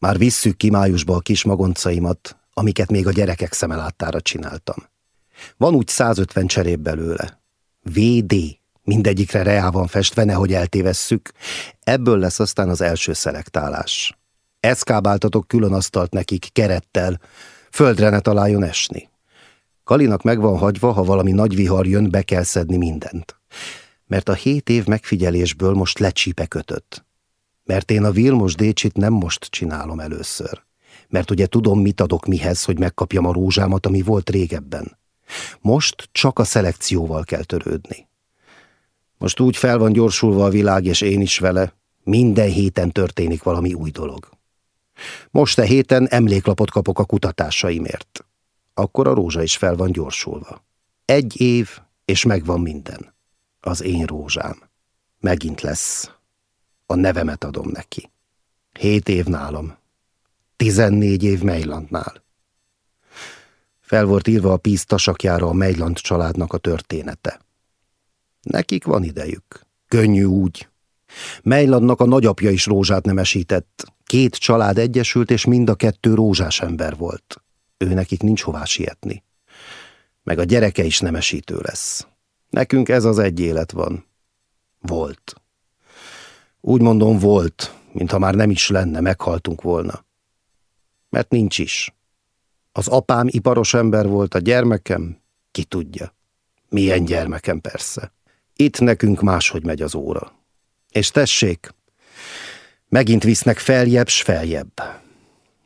Már visszük ki májusba a kis magoncaimat, amiket még a gyerekek szemeláttára csináltam. Van úgy 150 cserép belőle. VD, mindegyikre reá van festve, nehogy eltévesszük. Ebből lesz aztán az első szelektálás. Eszkábáltatok külön asztalt nekik, kerettel, földre ne találjon esni. Kalinak meg van hagyva, ha valami nagy vihar jön, be kell szedni mindent. Mert a hét év megfigyelésből most lecsípe kötött. Mert én a Vilmos Décsit nem most csinálom először. Mert ugye tudom, mit adok mihez, hogy megkapjam a rózsámat, ami volt régebben. Most csak a szelekcióval kell törődni. Most úgy fel van gyorsulva a világ, és én is vele, minden héten történik valami új dolog. Most a héten emléklapot kapok a kutatásaimért. Akkor a rózsa is fel van gyorsulva. Egy év, és megvan minden. Az én rózsám. Megint lesz. A nevemet adom neki. Hét év nálam. Tizennégy év Mejlandnál. Fel volt írva a píz tasakjára a Mejland családnak a története. Nekik van idejük. Könnyű úgy. Mejlandnak a nagyapja is rózsát nemesített. Két család egyesült, és mind a kettő rózsás ember volt. Ő nekik nincs hová sietni. Meg a gyereke is nemesítő lesz. Nekünk ez az egy élet van. Volt. Úgy mondom volt, mintha már nem is lenne, meghaltunk volna. Mert nincs is. Az apám iparos ember volt, a gyermekem, ki tudja. Milyen gyermekem persze. Itt nekünk máshogy megy az óra. És tessék, megint visznek feljebb s feljebb.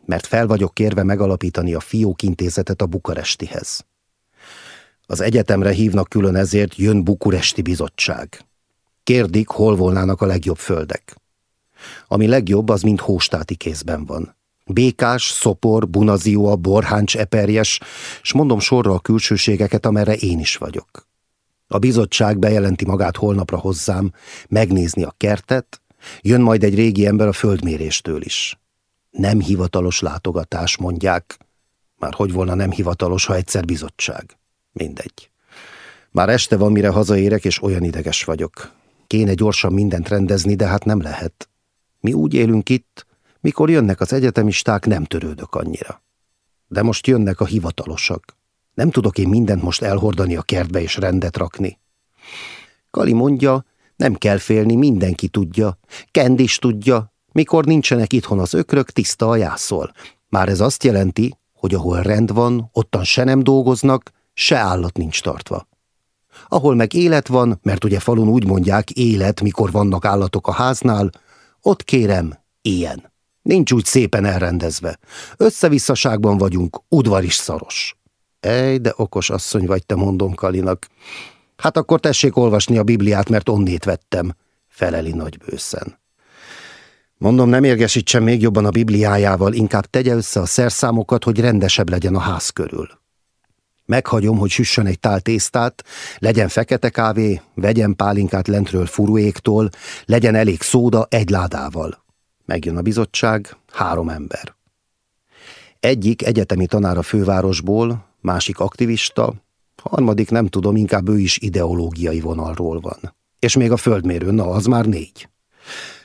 Mert fel vagyok kérve megalapítani a fiók intézetet a bukarestihez. Az egyetemre hívnak külön ezért jön bukuresti bizottság. Kérdik, hol volnának a legjobb földek. Ami legjobb, az mind hóstáti kézben van. Békás, Szopor, Bunazióa, Borháncs, Eperjes, s mondom sorra a külsőségeket, amerre én is vagyok. A bizottság bejelenti magát holnapra hozzám, megnézni a kertet, jön majd egy régi ember a földméréstől is. Nem hivatalos látogatás, mondják. Már hogy volna nem hivatalos, ha egyszer bizottság. Mindegy. Már este van, mire hazaérek, és olyan ideges vagyok. Kéne gyorsan mindent rendezni, de hát nem lehet. Mi úgy élünk itt, mikor jönnek az egyetemisták, nem törődök annyira. De most jönnek a hivatalosak. Nem tudok én mindent most elhordani a kertbe és rendet rakni. Kali mondja, nem kell félni, mindenki tudja. Kend is tudja, mikor nincsenek itthon az ökrök, tiszta a jászol. Már ez azt jelenti, hogy ahol rend van, ottan se nem dolgoznak, se állat nincs tartva. Ahol meg élet van, mert ugye falun úgy mondják élet, mikor vannak állatok a háznál, ott kérem, ilyen. Nincs úgy szépen elrendezve. Összevisszaságban vagyunk, udvar is szaros. Ej, de okos asszony vagy te, mondom Kalinak. Hát akkor tessék olvasni a Bibliát, mert onnét vettem, feleli nagybőszen. Mondom, nem érgesítsen még jobban a Bibliájával, inkább tegye össze a szerszámokat, hogy rendesebb legyen a ház körül. Meghagyom, hogy süssön egy tál tésztát, legyen fekete kávé, vegyen pálinkát lentről furuéktól, legyen elég szóda egy ládával. Megjön a bizottság, három ember. Egyik egyetemi tanár a fővárosból, másik aktivista, harmadik nem tudom, inkább ő is ideológiai vonalról van. És még a földmérő, na az már négy.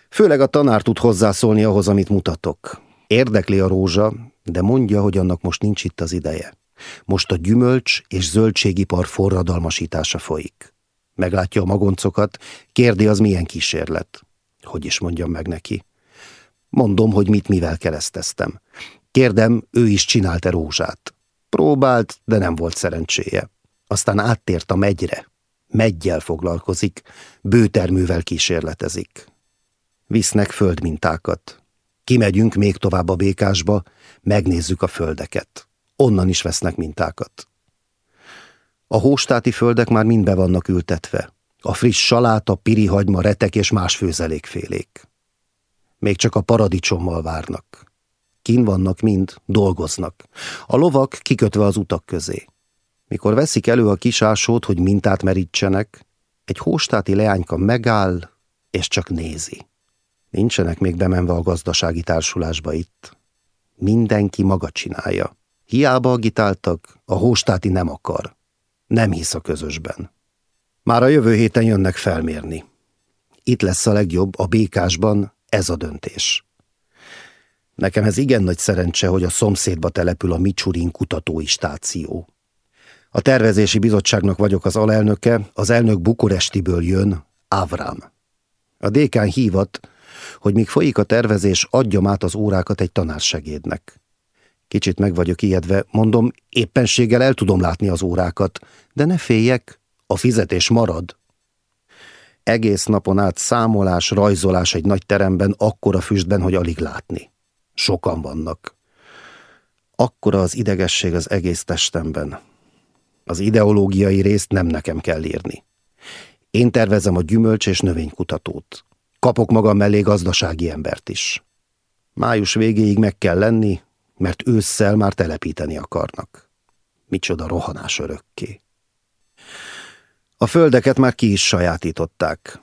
Főleg a tanár tud hozzászólni ahhoz, amit mutatok. Érdekli a rózsa, de mondja, hogy annak most nincs itt az ideje. Most a gyümölcs és zöldségipar forradalmasítása folyik. Meglátja a magoncokat, kérdi az milyen kísérlet. Hogy is mondjam meg neki. Mondom, hogy mit mivel kereszteztem. Kérdem, ő is csinált-e rózsát. Próbált, de nem volt szerencséje. Aztán áttért a megyre. Meggyel foglalkozik, bőterművel kísérletezik. Visznek földmintákat. Kimegyünk még tovább a békásba, megnézzük a földeket. Onnan is vesznek mintákat. A hóstáti földek már mind be vannak ültetve. A friss saláta, pirihagyma, retek és más főzelékfélék. Még csak a paradicsommal várnak. Kin vannak mind, dolgoznak. A lovak kikötve az utak közé. Mikor veszik elő a kisásót, hogy mintát merítsenek, egy hóstáti leányka megáll, és csak nézi. Nincsenek még bemenve a gazdasági társulásba itt. Mindenki maga csinálja. Hiába agitáltak, a hóstáti nem akar. Nem hisz a közösben. Már a jövő héten jönnek felmérni. Itt lesz a legjobb, a békásban, ez a döntés. Nekem ez igen nagy szerencse, hogy a szomszédba települ a Micsurin kutatói stáció. A tervezési bizottságnak vagyok az alelnöke, az elnök Bukurestiből jön, Avram. A dékán hívat, hogy míg folyik a tervezés, adjam át az órákat egy tanársegédnek. Kicsit meg vagyok ijedve, mondom, éppenséggel el tudom látni az órákat, de ne féljek, a fizetés marad. Egész napon át számolás, rajzolás egy nagy teremben, akkora füstben, hogy alig látni. Sokan vannak. Akkora az idegesség az egész testemben. Az ideológiai részt nem nekem kell írni. Én tervezem a gyümölcs és növénykutatót. Kapok magam mellé gazdasági embert is. Május végéig meg kell lenni, mert ősszel már telepíteni akarnak. Micsoda rohanás örökké. A földeket már ki is sajátították.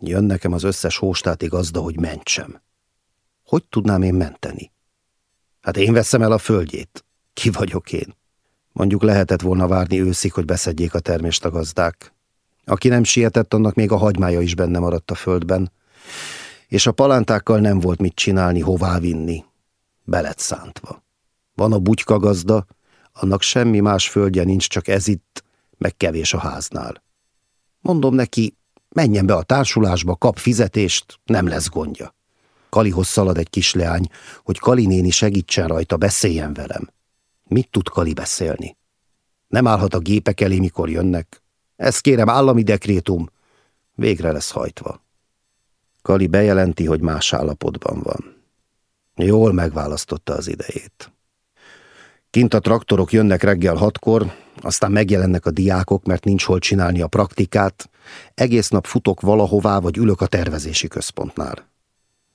Jön nekem az összes hóstáti gazda, hogy mentsem. Hogy tudnám én menteni? Hát én veszem el a földjét. Ki vagyok én? Mondjuk lehetett volna várni őszig, hogy beszedjék a termést a gazdák. Aki nem sietett, annak még a hagymája is benne maradt a földben, és a palántákkal nem volt mit csinálni, hová vinni. Belet szántva. Van a bugyka gazda, annak semmi más földje nincs, csak ez itt, meg kevés a háznál. Mondom neki, menjen be a társulásba, kap fizetést, nem lesz gondja. Kalihoz szalad egy kisleány, hogy Kali néni segítsen rajta, beszéljen velem. Mit tud Kali beszélni? Nem állhat a gépek elé, mikor jönnek. Ez kérem állami dekrétum. Végre lesz hajtva. Kali bejelenti, hogy más állapotban van. Jól megválasztotta az idejét. Kint a traktorok jönnek reggel hatkor, aztán megjelennek a diákok, mert nincs hol csinálni a praktikát, egész nap futok valahová, vagy ülök a tervezési központnál.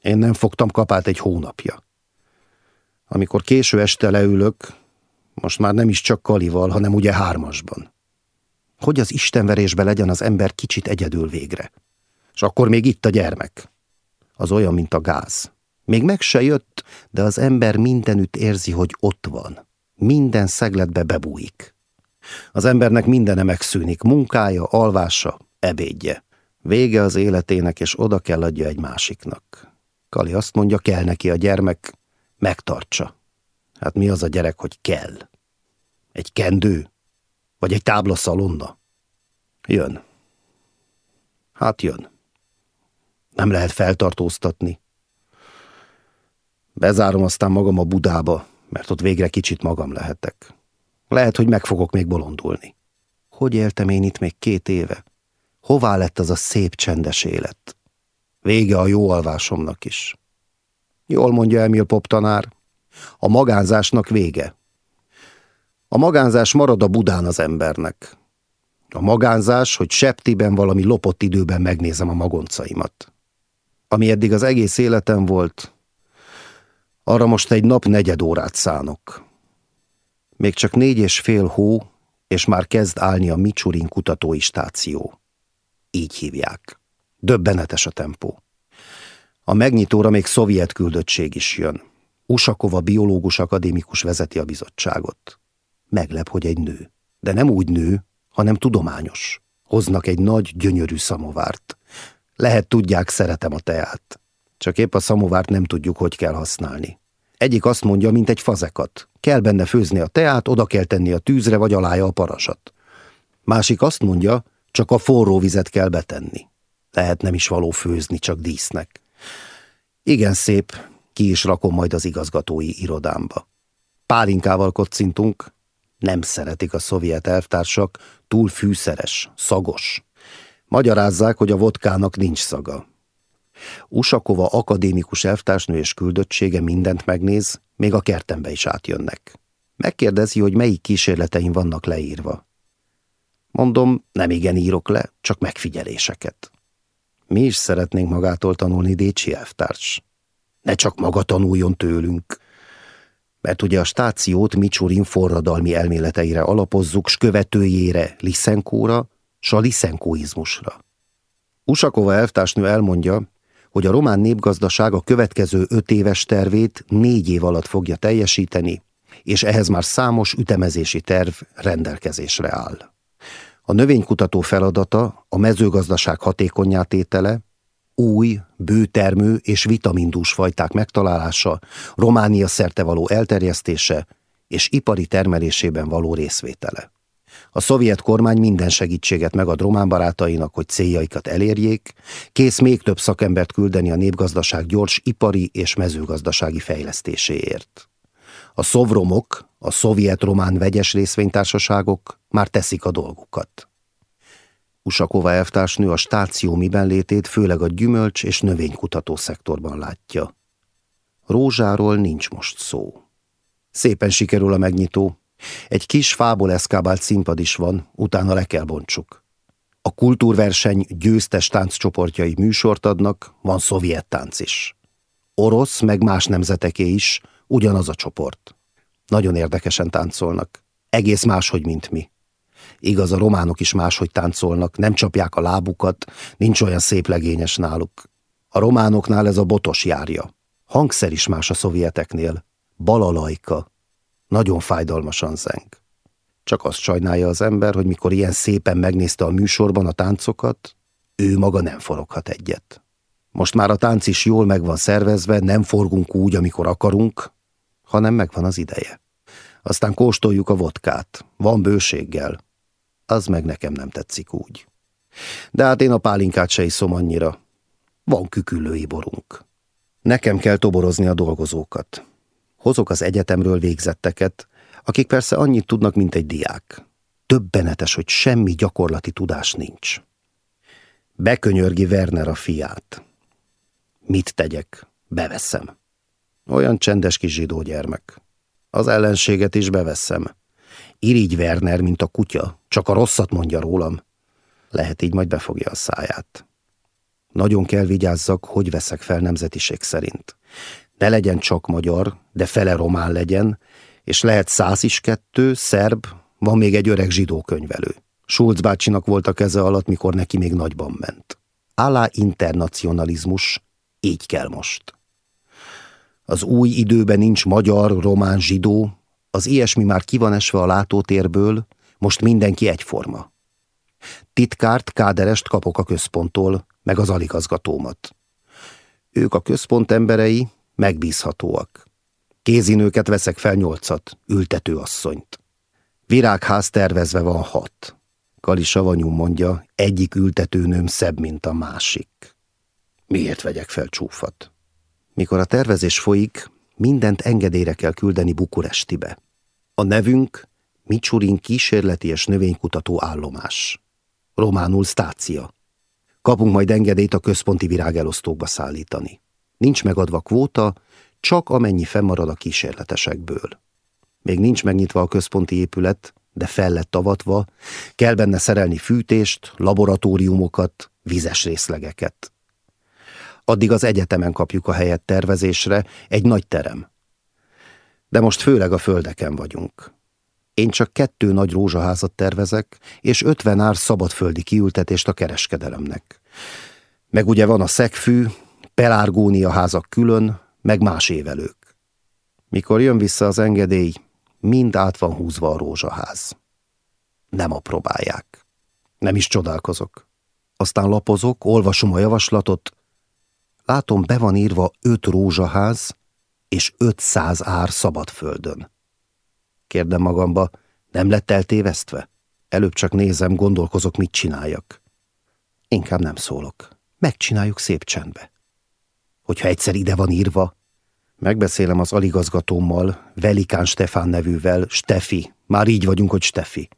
Én nem fogtam kapát egy hónapja. Amikor késő este leülök, most már nem is csak Kalival, hanem ugye hármasban. Hogy az istenverésbe legyen az ember kicsit egyedül végre. És akkor még itt a gyermek. Az olyan, mint a gáz. Még meg se jött, de az ember mindenütt érzi, hogy ott van. Minden szegletbe bebújik. Az embernek mindene megszűnik, munkája, alvása, ebédje. Vége az életének, és oda kell adja egy másiknak. Kali azt mondja, kell neki a gyermek, megtartsa. Hát mi az a gyerek, hogy kell? Egy kendő? Vagy egy táblaszalonna? Jön. Hát jön. Nem lehet feltartóztatni. Bezárom aztán magam a Budába, mert ott végre kicsit magam lehetek. Lehet, hogy meg fogok még bolondulni. Hogy éltem én itt még két éve? Hová lett az a szép csendes élet? Vége a jó alvásomnak is. Jól mondja Emil Pop tanár, a magánzásnak vége. A magánzás marad a Budán az embernek. A magánzás, hogy septiben valami lopott időben megnézem a magoncaimat. Ami eddig az egész életem volt, arra most egy nap negyed órát szánok. Még csak négy és fél hó, és már kezd állni a Micsurin kutatói stáció. Így hívják. Döbbenetes a tempó. A megnyitóra még szovjet küldöttség is jön. Usakova biológus akadémikus vezeti a bizottságot. Meglep, hogy egy nő. De nem úgy nő, hanem tudományos. Hoznak egy nagy, gyönyörű szamovárt. Lehet tudják, szeretem a teát. Csak épp a szamovárt nem tudjuk, hogy kell használni. Egyik azt mondja, mint egy fazekat. Kell benne főzni a teát, oda kell tenni a tűzre, vagy alája a parasat. Másik azt mondja, csak a forró vizet kell betenni. Lehet nem is való főzni, csak dísznek. Igen szép, ki is rakom majd az igazgatói irodámba. Pálinkával kocintunk, nem szeretik a szovjet elvtársak, túl fűszeres, szagos. Magyarázzák, hogy a vodkának nincs szaga. Usakova akadémikus elvtársnő és küldöttsége mindent megnéz, még a kertembe is átjönnek. Megkérdezi, hogy melyik kísérleteim vannak leírva. Mondom, nem igen írok le, csak megfigyeléseket. Mi is szeretnénk magától tanulni, Décsi elvtárs. Ne csak maga tanuljon tőlünk. Mert ugye a stációt Micsurin forradalmi elméleteire alapozzuk, s követőjére, Liszenkóra, s a liszenkóizmusra. Usakova elvtársnő elmondja, hogy a román népgazdaság a következő öt éves tervét négy év alatt fogja teljesíteni, és ehhez már számos ütemezési terv rendelkezésre áll. A növénykutató feladata a mezőgazdaság hatékonyátétele, új, bőtermő és vitamindús fajták megtalálása, Románia szerte való elterjesztése és ipari termelésében való részvétele. A szovjet kormány minden segítséget megad román barátainak, hogy céljaikat elérjék, kész még több szakembert küldeni a népgazdaság gyors ipari és mezőgazdasági fejlesztéséért. A szovromok, a szovjet-román vegyes részvénytársaságok már teszik a dolgukat. Usakova elvtársnő a stáció miben létét főleg a gyümölcs és növénykutató szektorban látja. Rózsáról nincs most szó. Szépen sikerül a megnyitó. Egy kis fából eszkábált színpad is van, utána le kell bontsuk. A kultúrverseny győztes tánccsoportjai műsort adnak, van szovjet tánc is. Orosz, meg más nemzeteké is, ugyanaz a csoport. Nagyon érdekesen táncolnak. Egész máshogy, mint mi. Igaz, a románok is máshogy táncolnak, nem csapják a lábukat, nincs olyan szép legényes náluk. A románoknál ez a botos járja. Hangszer is más a szovjeteknél. Balalajka. Nagyon fájdalmasan zeng. Csak azt sajnálja az ember, hogy mikor ilyen szépen megnézte a műsorban a táncokat, ő maga nem foroghat egyet. Most már a tánc is jól meg van szervezve, nem forgunk úgy, amikor akarunk, hanem megvan az ideje. Aztán kóstoljuk a vodkát. Van bőséggel. Az meg nekem nem tetszik úgy. De hát én a pálinkát se iszom annyira. Van küküllői borunk. Nekem kell toborozni a dolgozókat. Hozok az egyetemről végzetteket, akik persze annyit tudnak, mint egy diák. Többenetes, hogy semmi gyakorlati tudás nincs. Bekönyörgi Werner a fiát. Mit tegyek? Beveszem. Olyan csendes kis zsidó gyermek. Az ellenséget is beveszem. Irigy Werner, mint a kutya, csak a rosszat mondja rólam. Lehet így majd befogja a száját. Nagyon kell vigyázzak, hogy veszek fel nemzetiség szerint. Ne legyen csak magyar, de fele román legyen, és lehet száz is kettő, szerb, van még egy öreg zsidó könyvelő. Schulz bácsinak volt a keze alatt, mikor neki még nagyban ment. Alá internacionalizmus, így kell most. Az új időben nincs magyar, román, zsidó, az ilyesmi már ki van esve a látótérből, most mindenki egyforma. Titkárt, káderest kapok a központtól, meg az aligazgatómat. Ők a központ emberei, megbízhatóak. Kézinőket veszek fel nyolcat, ültetőasszonyt. Virágház tervezve van hat. Kali savanyú mondja, egyik ültetőnőm szebb, mint a másik. Miért vegyek fel csúfat? Mikor a tervezés folyik, mindent engedélyre kell küldeni Bukurestibe. A nevünk Micsurin kísérleti és növénykutató állomás. Románul stácia. Kapunk majd engedélyt a központi virágelosztókba szállítani. Nincs megadva kvóta, csak amennyi fennmarad a kísérletesekből. Még nincs megnyitva a központi épület, de fel lett avatva, kell benne szerelni fűtést, laboratóriumokat, vizes részlegeket. Addig az egyetemen kapjuk a helyet tervezésre, egy nagy terem. De most főleg a földeken vagyunk. Én csak kettő nagy rózsaházat tervezek, és ötven ár szabadföldi kiültetést a kereskedelemnek. Meg ugye van a szegfű, pelárgónia házak külön, meg más évelők. Mikor jön vissza az engedély, mind át van húzva a rózsaház. Nem apróbálják. Nem is csodálkozok. Aztán lapozok, olvasom a javaslatot, Látom, be van írva öt rózsaház és ötszáz ár szabadföldön. Kérdem magamba, nem lett eltévesztve? Előbb csak nézem, gondolkozok, mit csináljak. Inkább nem szólok. Megcsináljuk szép csendbe. Hogyha egyszer ide van írva, megbeszélem az aligazgatómmal, Velikán Stefán nevűvel, Stefi, már így vagyunk, hogy Stefi.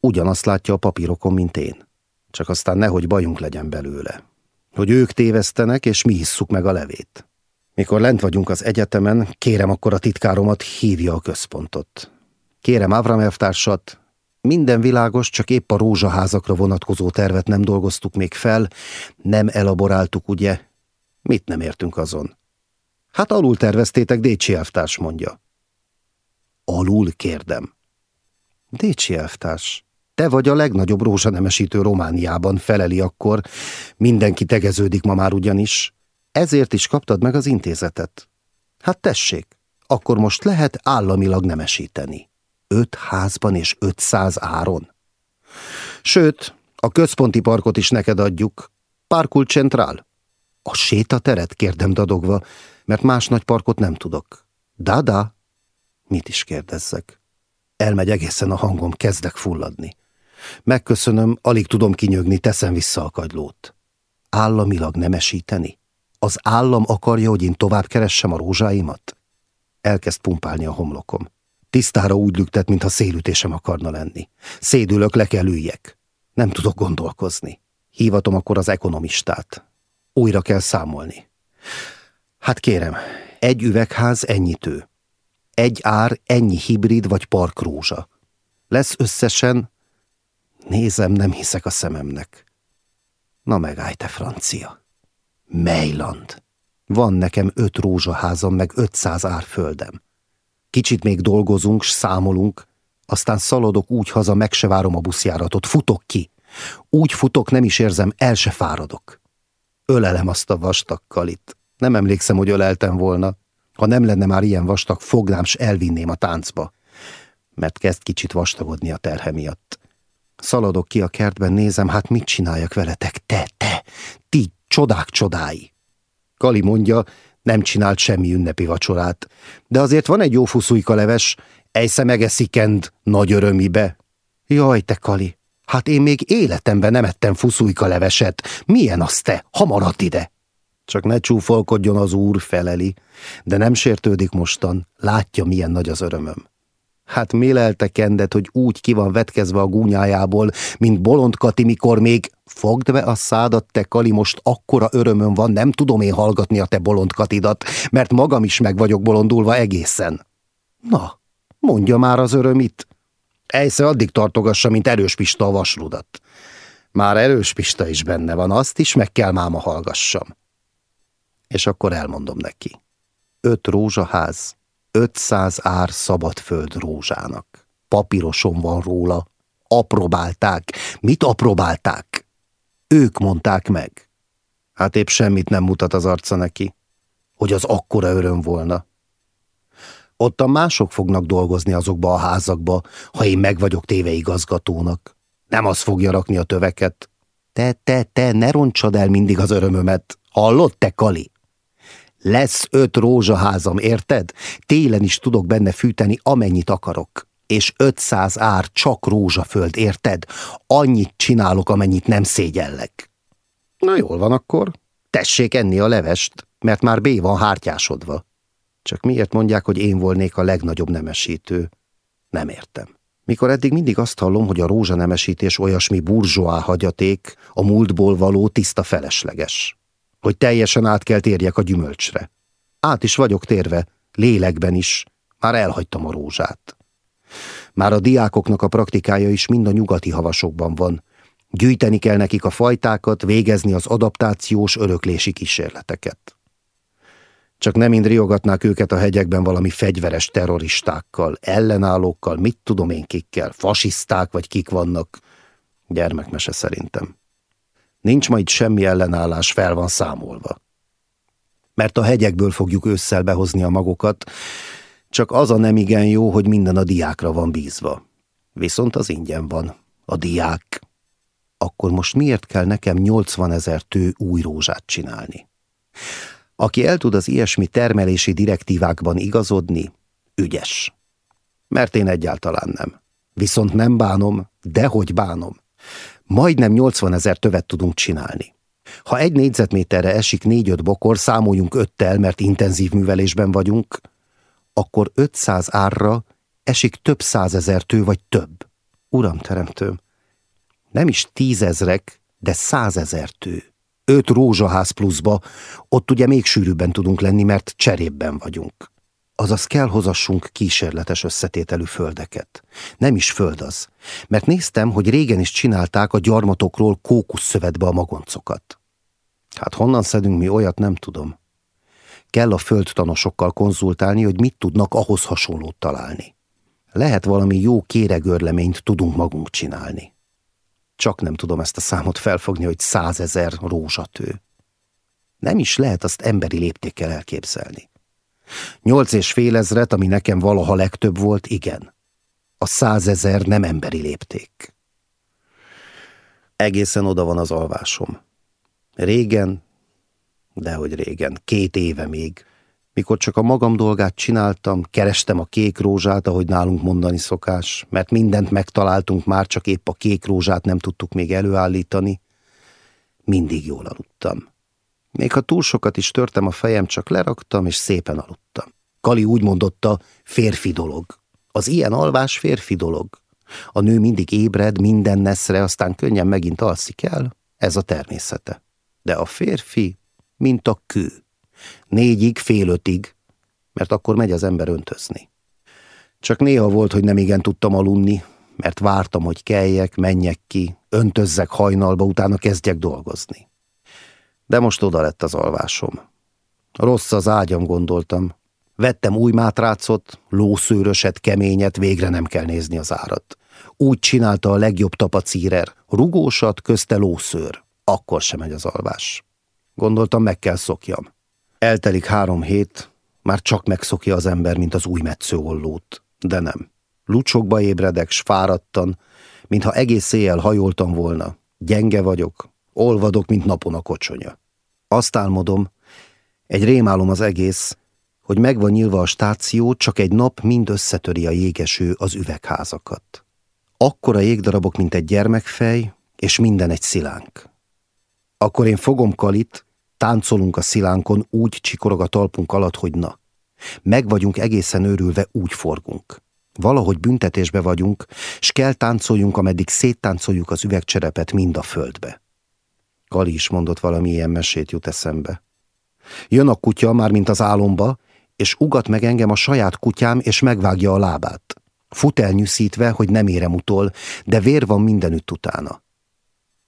Ugyanazt látja a papírokon, mint én. Csak aztán nehogy bajunk legyen belőle hogy ők tévesztenek, és mi hisszuk meg a levét. Mikor lent vagyunk az egyetemen, kérem akkor a titkáromat, hívja a központot. Kérem Avram elvtársat, minden világos, csak épp a rózsaházakra vonatkozó tervet nem dolgoztuk még fel, nem elaboráltuk, ugye? Mit nem értünk azon? Hát alul terveztétek, Décsi elvtárs mondja. Alul kérdem. Décsi elvtárs, te vagy a legnagyobb rózsanemesítő Romániában, feleli akkor. Mindenki tegeződik ma már ugyanis. Ezért is kaptad meg az intézetet. Hát tessék, akkor most lehet államilag nemesíteni. Öt házban és ötszáz áron. Sőt, a központi parkot is neked adjuk. Parkul Centrál. A sétateret kérdem dadogva, mert más nagy parkot nem tudok. Dada? Mit is kérdezzek? Elmegy egészen a hangom, kezdek fulladni. Megköszönöm, alig tudom kinyögni, teszem vissza a kagylót. Államilag nemesíteni? Az állam akarja, hogy én tovább keressem a rózsáimat? Elkezd pumpálni a homlokom. Tisztára úgy lüktet, mintha szélütésem akarna lenni. Szédülök, le kell üljek. Nem tudok gondolkozni. Hívatom akkor az ekonomistát. Újra kell számolni. Hát kérem, egy üvegház ennyitő. Egy ár ennyi hibrid vagy parkrózsa. Lesz összesen... Nézem, nem hiszek a szememnek. Na megállj te francia. Mejland. Van nekem öt rózsaházam, meg ötszáz árföldem. Kicsit még dolgozunk, s számolunk, aztán szaladok úgy haza, meg se várom a buszjáratot, futok ki. Úgy futok, nem is érzem, el se fáradok. Ölelem azt a vastag kalit. Nem emlékszem, hogy öleltem volna. Ha nem lenne már ilyen vastag, fognám, s elvinném a táncba. Mert kezd kicsit vastagodni a terhe miatt. Szaladok ki a kertben, nézem, hát mit csináljak veletek, te, te, ti, csodák csodái. Kali mondja, nem csinált semmi ünnepi vacsorát, de azért van egy jó fuszújka leves, ejsze megeszikend nagy örömibe. Jaj, te Kali, hát én még életemben nem ettem fuszújka leveset. Milyen az te? Hamarat ide! Csak ne csúfolkodjon az úr, feleli, de nem sértődik mostan, látja, milyen nagy az örömöm. Hát mi lelte kendet, hogy úgy ki van vetkezve a gúnyájából, mint bolond Kati, mikor még fogd be a szádat, te Kali, most akkora örömöm van, nem tudom én hallgatni a te bolond Katidat, mert magam is meg vagyok bolondulva egészen. Na, mondja már az örömit. Ejsze addig tartogassa, mint erős Pista a vasrudat. Már erős Pista is benne van, azt is meg kell máma hallgassam. És akkor elmondom neki. Öt rózsaház, 500 ár szabadföld rózsának. Papíroson van róla. Aprobálták. Mit aprobálták? Ők mondták meg. Hát épp semmit nem mutat az arca neki, hogy az akkora öröm volna. Ottan mások fognak dolgozni azokba a házakba, ha én meg vagyok téve igazgatónak. Nem az fogja rakni a töveket. Te, te, te, ne roncsad el mindig az örömömet. Hallott, te Kali? Lesz öt rózsaházam, érted? Télen is tudok benne fűteni, amennyit akarok. És 500 ár csak rózsaföld, érted? Annyit csinálok, amennyit nem szégyellek. Na jól van akkor. Tessék enni a levest, mert már B van hártyásodva. Csak miért mondják, hogy én volnék a legnagyobb nemesítő? Nem értem. Mikor eddig mindig azt hallom, hogy a rózsanemesítés olyasmi burzsóá hagyaték, a múltból való tiszta felesleges hogy teljesen át kell térjek a gyümölcsre. Át is vagyok térve, lélekben is, már elhagytam a rózsát. Már a diákoknak a praktikája is mind a nyugati havasokban van. Gyűjteni kell nekik a fajtákat, végezni az adaptációs öröklési kísérleteket. Csak nem mind riogatnák őket a hegyekben valami fegyveres terroristákkal, ellenállókkal, mit tudom én kikkel, fasiszták vagy kik vannak. Gyermekmese szerintem. Nincs majd semmi ellenállás, fel van számolva. Mert a hegyekből fogjuk ősszel behozni a magokat, csak az a nem igen jó, hogy minden a diákra van bízva. Viszont az ingyen van. A diák. Akkor most miért kell nekem 80 ezer tő új rózsát csinálni? Aki el tud az ilyesmi termelési direktívákban igazodni, ügyes. Mert én egyáltalán nem. Viszont nem bánom, dehogy bánom majdnem 80 ezer tövet tudunk csinálni. Ha egy négyzetméterre esik négy-öt bokor, számoljunk öttel, mert intenzív művelésben vagyunk, akkor 500 árra esik több százezer tő vagy több. Uram teremtőm, nem is tízezrek, de százezer tő. Öt rózsaház pluszba, ott ugye még sűrűbben tudunk lenni, mert cserébben vagyunk. Azaz kell hozassunk kísérletes összetételű földeket. Nem is föld az, mert néztem, hogy régen is csinálták a gyarmatokról kókuszszövetbe a magoncokat. Hát honnan szedünk mi olyat, nem tudom. Kell a földtanosokkal konzultálni, hogy mit tudnak ahhoz hasonlót találni. Lehet valami jó kéregörleményt tudunk magunk csinálni. Csak nem tudom ezt a számot felfogni, hogy százezer rózsatő. Nem is lehet azt emberi léptékkel elképzelni. Nyolc és fél ezret, ami nekem valaha legtöbb volt, igen. A százezer nem emberi lépték. Egészen oda van az alvásom. Régen, Dehogy régen, két éve még. Mikor csak a magam dolgát csináltam, kerestem a kék rózsát, ahogy nálunk mondani szokás, mert mindent megtaláltunk, már csak épp a kék rózsát nem tudtuk még előállítani. Mindig jól aludtam. Még ha túl sokat is törtem a fejem, csak leraktam, és szépen aludtam. Kali úgy mondotta, férfi dolog. Az ilyen alvás férfi dolog. A nő mindig ébred minden neszre, aztán könnyen megint alszik el. Ez a természete. De a férfi, mint a kő. Négyig, fél ötig, mert akkor megy az ember öntözni. Csak néha volt, hogy nem igen tudtam aludni, mert vártam, hogy keljek, menjek ki, öntözzek hajnalba, utána kezdjek dolgozni. De most oda lett az alvásom. Rossz az ágyam, gondoltam. Vettem új mátrácot, lószőröset, keményet, végre nem kell nézni az árat. Úgy csinálta a legjobb tapacírer, rugósat, közte lószőr. Akkor sem megy az alvás. Gondoltam, meg kell szokjam. Eltelik három hét, már csak megszokja az ember, mint az új metsző. De nem. Lucsokba ébredek, s fáradtan, mintha egész éjjel hajoltam volna. Gyenge vagyok, olvadok, mint napon a kocsonya. Azt álmodom, egy rémálom az egész, hogy megvan nyilva a stáció, csak egy nap mind összetöri a jégeső az üvegházakat. Akkora jégdarabok, mint egy gyermekfej, és minden egy szilánk. Akkor én fogom Kalit, táncolunk a szilánkon, úgy csikorog a talpunk alatt, hogy na. Meg vagyunk egészen őrülve, úgy forgunk. Valahogy büntetésbe vagyunk, s kell táncoljunk, ameddig széttáncoljuk az üvegcserepet mind a földbe. Kali is mondott valami ilyen mesét jut eszembe. Jön a kutya, már mint az álomba, és ugat meg engem a saját kutyám, és megvágja a lábát. Fut elnyűszítve, hogy nem érem utol, de vér van mindenütt utána.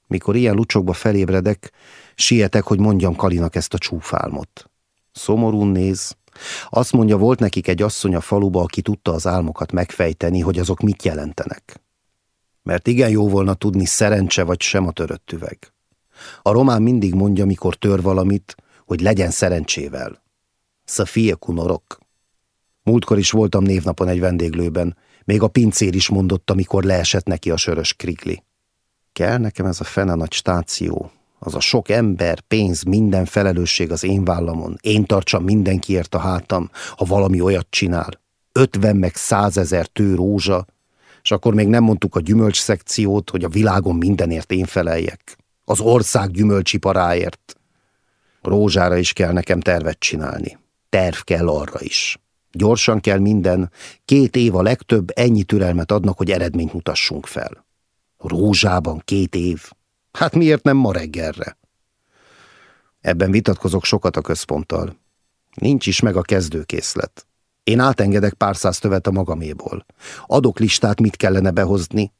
Mikor ilyen lucsokba felébredek, sietek, hogy mondjam Kalinak ezt a csúfálmot. Szomorún néz. Azt mondja, volt nekik egy asszony a faluba, aki tudta az álmokat megfejteni, hogy azok mit jelentenek. Mert igen jó volna tudni szerencse vagy sem a törött üveg. A román mindig mondja, mikor tör valamit, hogy legyen szerencsével. Szafia kunorok. Múltkor is voltam névnapon egy vendéglőben, még a pincér is mondott, amikor leesett neki a sörös krigli. Kell nekem ez a fene nagy stáció, az a sok ember, pénz, minden felelősség az én vállamon. Én tartsam mindenkiért a hátam, ha valami olyat csinál. Ötven meg százezer tő rózsa, és akkor még nem mondtuk a gyümölcs szekciót, hogy a világon mindenért én feleljek. Az ország gyümölcsiparáért. Rózsára is kell nekem tervet csinálni. Terv kell arra is. Gyorsan kell minden, két év a legtöbb, ennyi türelmet adnak, hogy eredményt mutassunk fel. Rózsában két év. Hát miért nem ma reggelre? Ebben vitatkozok sokat a központtal. Nincs is meg a kezdőkészlet. Én átengedek pár száz tövet a magaméból. Adok listát, mit kellene behozni,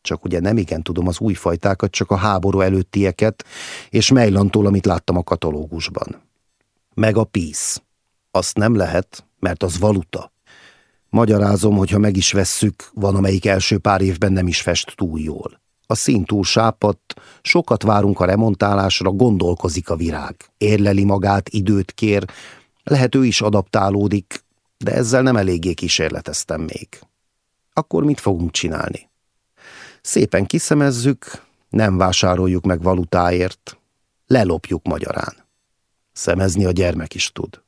csak ugye nem igen tudom az új fajtákat, csak a háború előttieket, és Mejlantól, amit láttam a katalógusban. Meg a písz. Azt nem lehet, mert az valuta. Magyarázom, hogy ha meg is vesszük, van amelyik első pár évben nem is fest túl jól. A szín túl sápadt, sokat várunk a remontálásra, gondolkozik a virág. Érleli magát, időt kér, lehet ő is adaptálódik, de ezzel nem eléggé kísérleteztem még. Akkor mit fogunk csinálni? Szépen kiszemezzük, nem vásároljuk meg valutáért, lelopjuk magyarán. Szemezni a gyermek is tud.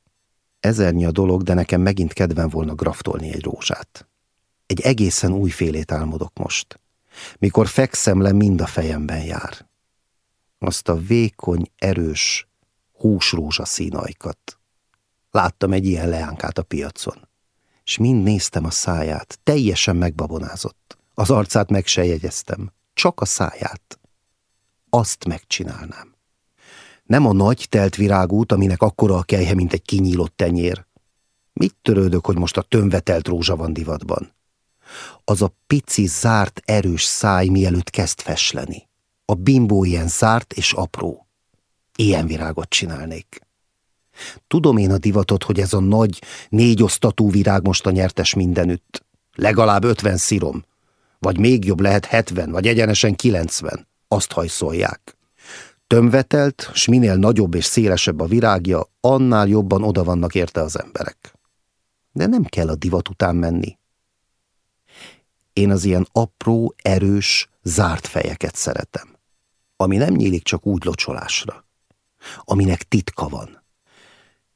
Ezernyi a dolog, de nekem megint kedven volna graftolni egy rózsát. Egy egészen új félét álmodok most. Mikor fekszem le, mind a fejemben jár. Azt a vékony, erős, húsrózsa színajkat. Láttam egy ilyen leánkát a piacon, és mind néztem a száját, teljesen megbabonázott. Az arcát meg se jegyeztem, csak a száját. Azt megcsinálnám. Nem a nagy telt virágút, aminek akkora a kejhe, mint egy kinyílott tenyér. Mit törődök, hogy most a tömvetelt rózsa van divatban? Az a pici, zárt, erős száj, mielőtt kezd fesleni. A bimbó ilyen zárt és apró. Ilyen virágot csinálnék. Tudom én a divatot, hogy ez a nagy, négyosztatú virág most a nyertes mindenütt. Legalább ötven szírom. Vagy még jobb lehet hetven, vagy egyenesen kilencven. Azt hajszolják. Tömvetelt, s minél nagyobb és szélesebb a virágja, annál jobban oda vannak érte az emberek. De nem kell a divat után menni. Én az ilyen apró, erős, zárt fejeket szeretem, ami nem nyílik csak úgy locsolásra. aminek titka van.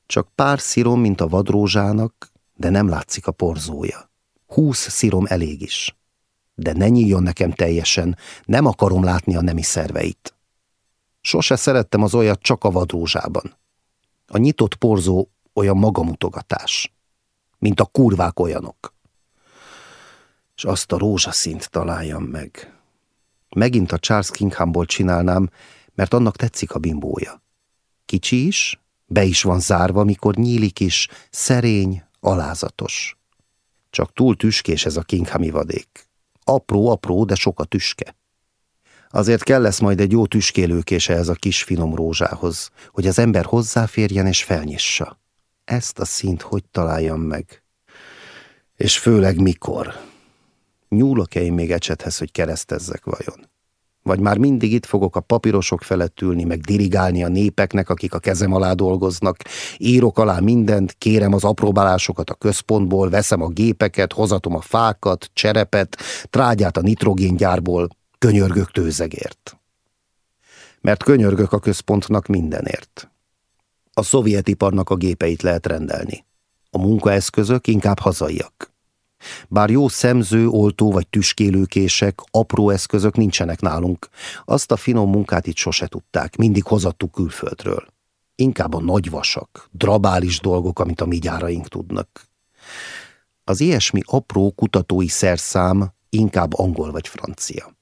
Csak pár szirom, mint a vadrózsának, de nem látszik a porzója. Húsz szirom elég is. De ne nyíljon nekem teljesen, nem akarom látni a nemi szerveit. Sose szerettem az olyat csak a vadrózsában. A nyitott porzó olyan magamutogatás, mint a kurvák olyanok. És azt a rózsaszint találjam meg. Megint a Charles Kinghamból csinálnám, mert annak tetszik a bimbója. Kicsi is, be is van zárva, mikor nyílik is, szerény, alázatos. Csak túl tüskés ez a Kinghami vadék. Apró-apró, de sok a tüske. Azért kell lesz majd egy jó tüskélőkése ez a kis finom rózsához, hogy az ember hozzáférjen és felnyissa. Ezt a szint hogy találjam meg? És főleg mikor? Nyúlok-e én még ecsethez, hogy keresztezzek vajon? Vagy már mindig itt fogok a papírosok felett ülni, meg dirigálni a népeknek, akik a kezem alá dolgoznak. Írok alá mindent, kérem az apróbálásokat a központból, veszem a gépeket, hozatom a fákat, cserepet, trágyát a nitrogéngyárból, könyörgök tőzegért. Mert könyörgök a központnak mindenért. A szovjet iparnak a gépeit lehet rendelni. A munkaeszközök inkább hazaiak. Bár jó szemző, oltó vagy tüskélőkések, apró eszközök nincsenek nálunk, azt a finom munkát itt sose tudták, mindig hozattuk külföldről. Inkább a nagyvasak, drabális dolgok, amit a mi gyáraink tudnak. Az ilyesmi apró kutatói szerszám inkább angol vagy francia.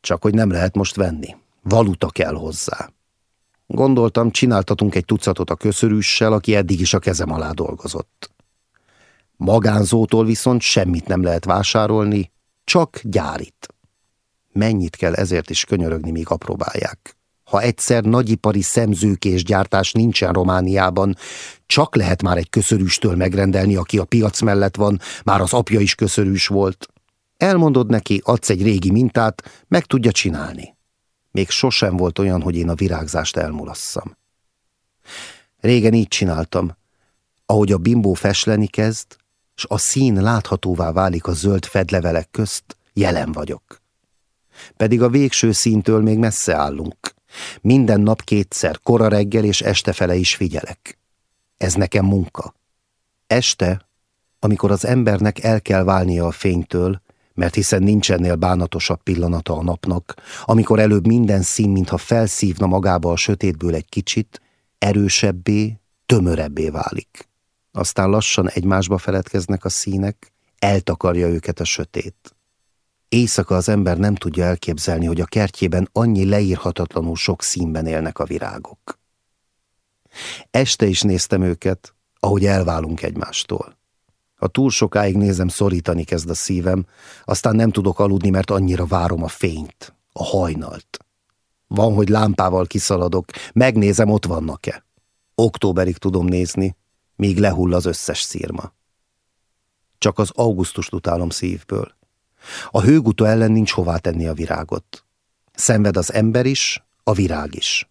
Csak hogy nem lehet most venni. Valuta kell hozzá. Gondoltam, csináltatunk egy tucatot a köszörűssel, aki eddig is a kezem alá dolgozott. Magánzótól viszont semmit nem lehet vásárolni, csak gyárit. Mennyit kell ezért is könyörögni, míg apróbálják. Ha egyszer nagyipari szemzőkés gyártás nincsen Romániában, csak lehet már egy köszörűstől megrendelni, aki a piac mellett van, már az apja is köszörűs volt. Elmondod neki, adsz egy régi mintát, meg tudja csinálni. Még sosem volt olyan, hogy én a virágzást elmulasszam. Régen így csináltam. Ahogy a bimbó fesleni kezd, s a szín láthatóvá válik a zöld fedlevelek közt, jelen vagyok. Pedig a végső színtől még messze állunk. Minden nap kétszer, kora reggel és este fele is figyelek. Ez nekem munka. Este, amikor az embernek el kell válnia a fénytől, mert hiszen nincs ennél bánatosabb pillanata a napnak, amikor előbb minden szín, mintha felszívna magába a sötétből egy kicsit, erősebbé, tömörebbé válik. Aztán lassan egymásba feledkeznek a színek, eltakarja őket a sötét. Éjszaka az ember nem tudja elképzelni, hogy a kertjében annyi leírhatatlanul sok színben élnek a virágok. Este is néztem őket, ahogy elválunk egymástól. Ha túl sokáig nézem, szorítani kezd a szívem, aztán nem tudok aludni, mert annyira várom a fényt, a hajnalt. Van, hogy lámpával kiszaladok, megnézem, ott vannak-e. Októberig tudom nézni, míg lehull az összes szírma. Csak az augusztust utálom szívből. A hőguta ellen nincs hová tenni a virágot. Szenved az ember is, a virág is.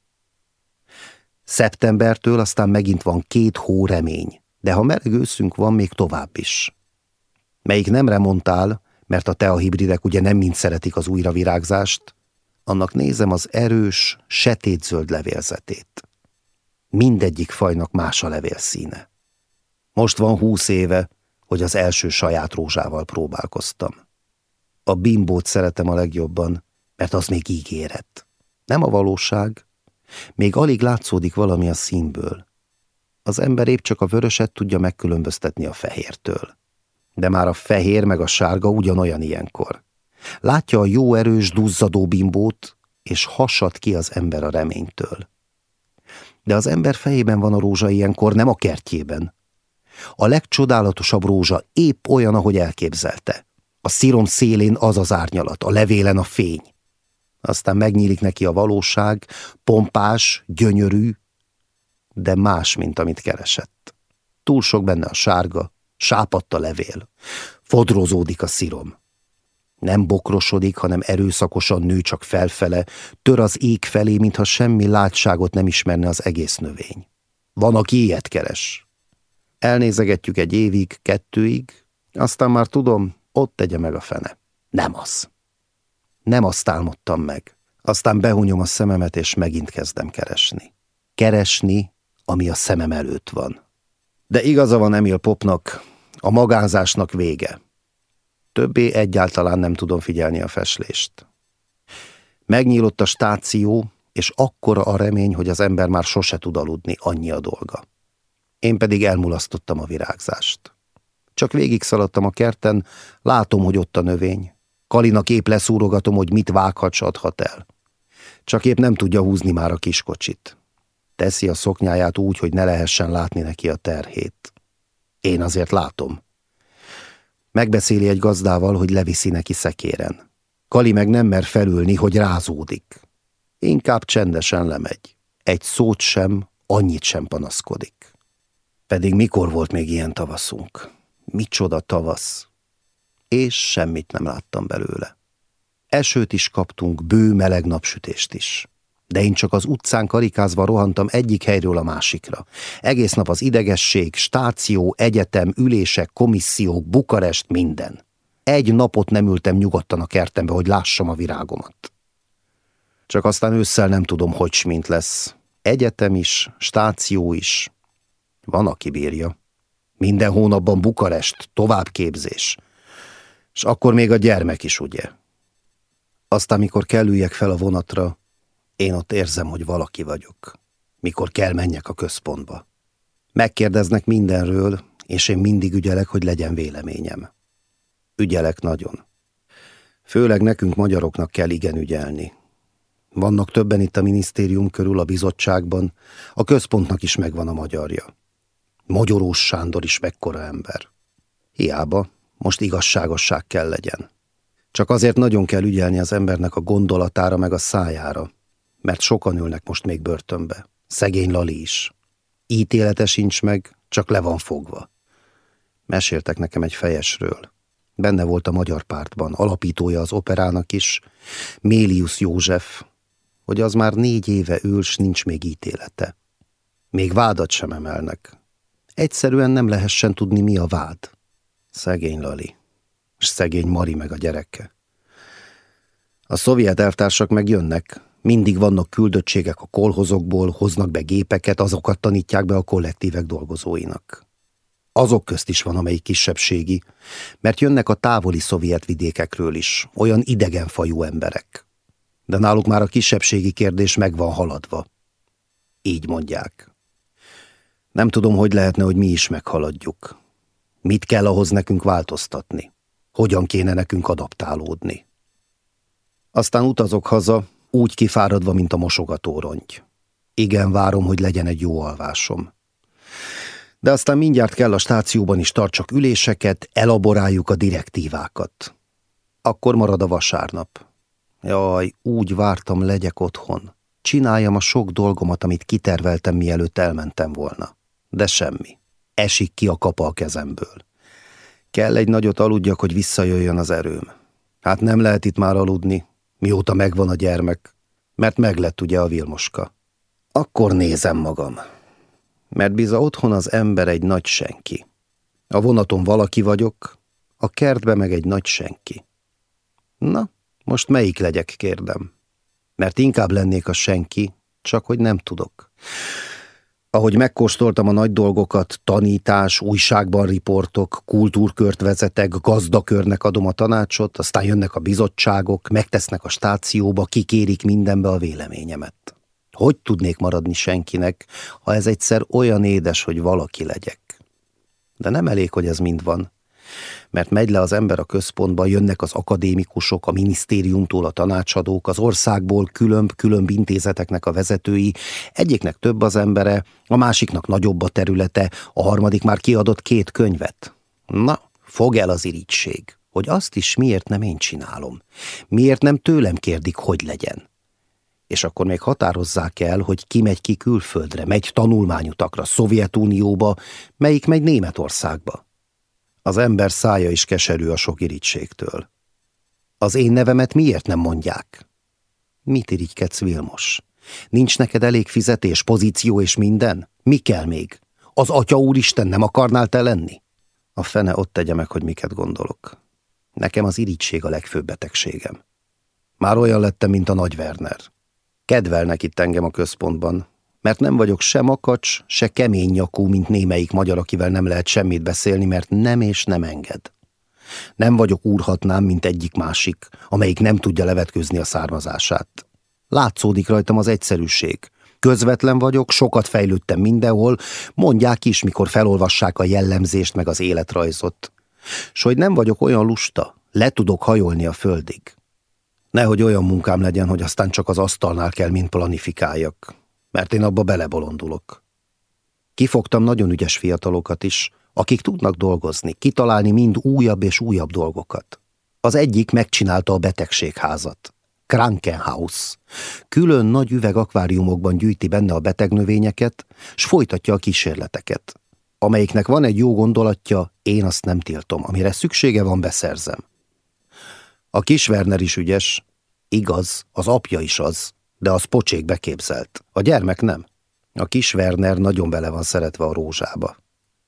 Szeptembertől aztán megint van két hó remény de ha meleg őszünk van, még tovább is. Melyik nem remontál, mert a teahibridek ugye nem mind szeretik az újravirágzást, annak nézem az erős, sötétzöld levélzetét. Mindegyik fajnak más a levélszíne. Most van húsz éve, hogy az első saját rózsával próbálkoztam. A bimbót szeretem a legjobban, mert az még ígéret. Nem a valóság, még alig látszódik valami a színből, az ember épp csak a vöröset tudja megkülönböztetni a fehértől. De már a fehér meg a sárga ugyanolyan ilyenkor. Látja a jó erős, duzzadó bimbót, és hasad ki az ember a reménytől. De az ember fejében van a rózsa ilyenkor, nem a kertjében. A legcsodálatosabb rózsa épp olyan, ahogy elképzelte. A szírom szélén az az árnyalat, a levélen a fény. Aztán megnyílik neki a valóság, pompás, gyönyörű, de más, mint amit keresett. Túl sok benne a sárga, sápadt a levél, fodrozódik a szirom. Nem bokrosodik, hanem erőszakosan nő csak felfele, tör az ég felé, mintha semmi látságot nem ismerne az egész növény. Van, aki ilyet keres. Elnézegetjük egy évig, kettőig, aztán már tudom, ott tegye meg a fene. Nem az. Nem azt álmodtam meg. Aztán behunyom a szememet, és megint kezdem keresni. Keresni, ami a szemem előtt van. De igaza van Emil Popnak, a magázásnak vége. Többé egyáltalán nem tudom figyelni a feslést. Megnyílott a stáció, és akkora a remény, hogy az ember már sose tud aludni, annyi a dolga. Én pedig elmulasztottam a virágzást. Csak végig szaladtam a kerten, látom, hogy ott a növény. Kalinak épp leszúrogatom, hogy mit vághat, adhat el. Csak épp nem tudja húzni már a kiskocsit. Teszi a szoknyáját úgy, hogy ne lehessen látni neki a terhét. Én azért látom. Megbeszéli egy gazdával, hogy leviszi neki szekéren. Kali meg nem mer felülni, hogy rázódik. Inkább csendesen lemegy. Egy szót sem, annyit sem panaszkodik. Pedig mikor volt még ilyen tavaszunk? Micsoda tavasz! És semmit nem láttam belőle. Esőt is kaptunk, bő meleg napsütést is. De én csak az utcán karikázva rohantam egyik helyről a másikra. Egész nap az idegesség, stáció, egyetem, ülések, komissziók, Bukarest, minden. Egy napot nem ültem nyugodtan a kertembe, hogy lássam a virágomat. Csak aztán ősszel nem tudom, hogy mint lesz. Egyetem is, stáció is. Van, aki bírja. Minden hónapban Bukarest, továbbképzés. És akkor még a gyermek is, ugye? Aztán, mikor kell üljek fel a vonatra, én ott érzem, hogy valaki vagyok. Mikor kell menjek a központba. Megkérdeznek mindenről, és én mindig ügyelek, hogy legyen véleményem. Ügyelek nagyon. Főleg nekünk magyaroknak kell igen ügyelni. Vannak többen itt a minisztérium körül, a bizottságban, a központnak is megvan a magyarja. Magyarós Sándor is mekkora ember. Hiába, most igazságosság kell legyen. Csak azért nagyon kell ügyelni az embernek a gondolatára meg a szájára, mert sokan ülnek most még börtönbe. Szegény Lali is. Ítélete sincs meg, csak le van fogva. Meséltek nekem egy fejesről. Benne volt a magyar pártban, alapítója az operának is, Mélius József, hogy az már négy éve ül, s nincs még ítélete. Még vádat sem emelnek. Egyszerűen nem lehessen tudni, mi a vád. Szegény Lali, és szegény Mari meg a gyereke. A szovjet elvtársak meg jönnek, mindig vannak küldöttségek a kolhozokból, hoznak be gépeket, azokat tanítják be a kollektívek dolgozóinak. Azok közt is van, amelyik kisebbségi, mert jönnek a távoli szovjet vidékekről is, olyan idegenfajú emberek. De náluk már a kisebbségi kérdés meg van haladva. Így mondják. Nem tudom, hogy lehetne, hogy mi is meghaladjuk. Mit kell ahhoz nekünk változtatni? Hogyan kéne nekünk adaptálódni? Aztán utazok haza, úgy kifáradva, mint a mosogatórongy. Igen, várom, hogy legyen egy jó alvásom. De aztán mindjárt kell a stációban is tartsak üléseket, elaboráljuk a direktívákat. Akkor marad a vasárnap. Jaj, úgy vártam legyek otthon. Csináljam a sok dolgomat, amit kiterveltem, mielőtt elmentem volna. De semmi. Esik ki a kapa a kezemből. Kell egy nagyot aludjak, hogy visszajöjjön az erőm. Hát nem lehet itt már aludni, mióta megvan a gyermek, mert meglett ugye a Vilmoska. Akkor nézem magam. Mert biza otthon az ember egy nagy senki. A vonaton valaki vagyok, a kertbe meg egy nagy senki. Na, most melyik legyek, kérdem. Mert inkább lennék a senki, csak hogy nem tudok. Ahogy megkóstoltam a nagy dolgokat, tanítás, újságban riportok, kultúrkört vezetek, gazdakörnek adom a tanácsot, aztán jönnek a bizottságok, megtesznek a stációba, kikérik mindenbe a véleményemet. Hogy tudnék maradni senkinek, ha ez egyszer olyan édes, hogy valaki legyek? De nem elég, hogy ez mind van mert megy le az ember a központba, jönnek az akadémikusok, a minisztériumtól a tanácsadók, az országból különb-különb intézeteknek a vezetői, egyiknek több az embere, a másiknak nagyobb a területe, a harmadik már kiadott két könyvet. Na, fog el az irigység, hogy azt is miért nem én csinálom, miért nem tőlem kérdik, hogy legyen. És akkor még határozzák el, hogy ki megy ki külföldre, megy tanulmányutakra, Szovjetunióba, melyik megy Németországba. Az ember szája is keserű a sok irítségtől. Az én nevemet miért nem mondják? Mit irigykedsz, Vilmos? Nincs neked elég fizetés, pozíció és minden? Mi kell még? Az atya úristen nem akarnál te lenni? A fene ott tegye meg, hogy miket gondolok. Nekem az irigység a legfőbb betegségem. Már olyan lettem, mint a nagy Werner. Kedvelnek itt engem a központban, mert nem vagyok se makacs, se kemény nyakú, mint némelyik magyar, akivel nem lehet semmit beszélni, mert nem és nem enged. Nem vagyok úrhatnám, mint egyik másik, amelyik nem tudja levetkőzni a származását. Látszódik rajtam az egyszerűség. Közvetlen vagyok, sokat fejlődtem mindenhol, mondják is, mikor felolvassák a jellemzést meg az életrajzot. S hogy nem vagyok olyan lusta, le tudok hajolni a földig. Nehogy olyan munkám legyen, hogy aztán csak az asztalnál kell mind planifikáljak, mert én abba belebolondulok. Kifogtam nagyon ügyes fiatalokat is, akik tudnak dolgozni, kitalálni mind újabb és újabb dolgokat. Az egyik megcsinálta a betegségházat. Krankenhaus. Külön nagy üveg akváriumokban gyűjti benne a betegnövényeket, s folytatja a kísérleteket. Amelyiknek van egy jó gondolatja, én azt nem tiltom, amire szüksége van, beszerzem. A kis Werner is ügyes, igaz, az apja is az, de az pocsék beképzelt, a gyermek nem. A kis Werner nagyon bele van szeretve a rózsába.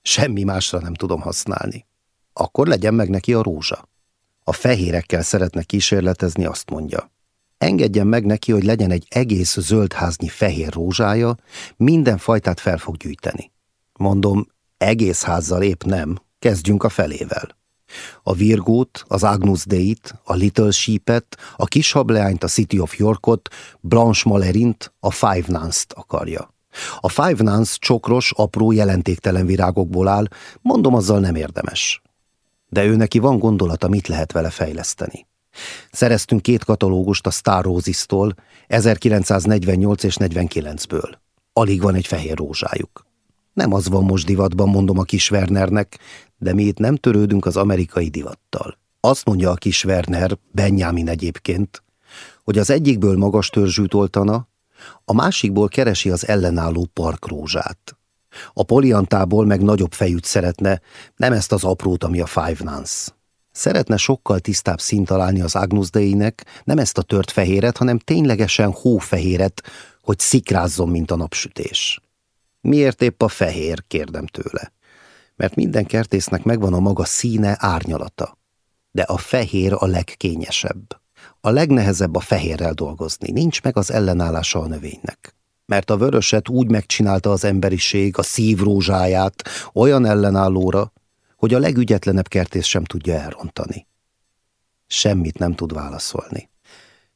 Semmi másra nem tudom használni. Akkor legyen meg neki a rózsa. A fehérekkel szeretne kísérletezni, azt mondja. Engedjen meg neki, hogy legyen egy egész zöldháznyi fehér rózsája, minden fajtát fel fog gyűjteni. Mondom, egész házzal épp nem, kezdjünk a felével. A Virgót, az Agnus Dei-t, a Little Sheep-et, a Kishableányt, a City of Yorkot, Blanche Malerint, a Five Nuns-t akarja. A Five Nuns csokros, apró, jelentéktelen virágokból áll, mondom, azzal nem érdemes. De ő neki van gondolata, mit lehet vele fejleszteni. Szereztünk két katalógust a Star Roses-tól, 1948 és 49-ből. Alig van egy fehér rózsájuk. Nem az van most divatban, mondom a kis Wernernek, de mi itt nem törődünk az amerikai divattal. Azt mondja a kis Werner, Benjamin egyébként, hogy az egyikből magas törzsűt oltana, a másikból keresi az ellenálló parkrózsát. A poliantából meg nagyobb fejűt szeretne, nem ezt az aprót, ami a Five Nuns. Szeretne sokkal tisztább színt találni az Agnus Dei-nek, nem ezt a tört fehéret, hanem ténylegesen hófehéret, hogy szikrázzon, mint a napsütés. Miért épp a fehér, kérdem tőle. Mert minden kertésznek megvan a maga színe, árnyalata. De a fehér a legkényesebb. A legnehezebb a fehérrel dolgozni, nincs meg az ellenállása a növénynek. Mert a vöröset úgy megcsinálta az emberiség, a szívrózsáját, olyan ellenállóra, hogy a legügyetlenebb kertész sem tudja elrontani. Semmit nem tud válaszolni.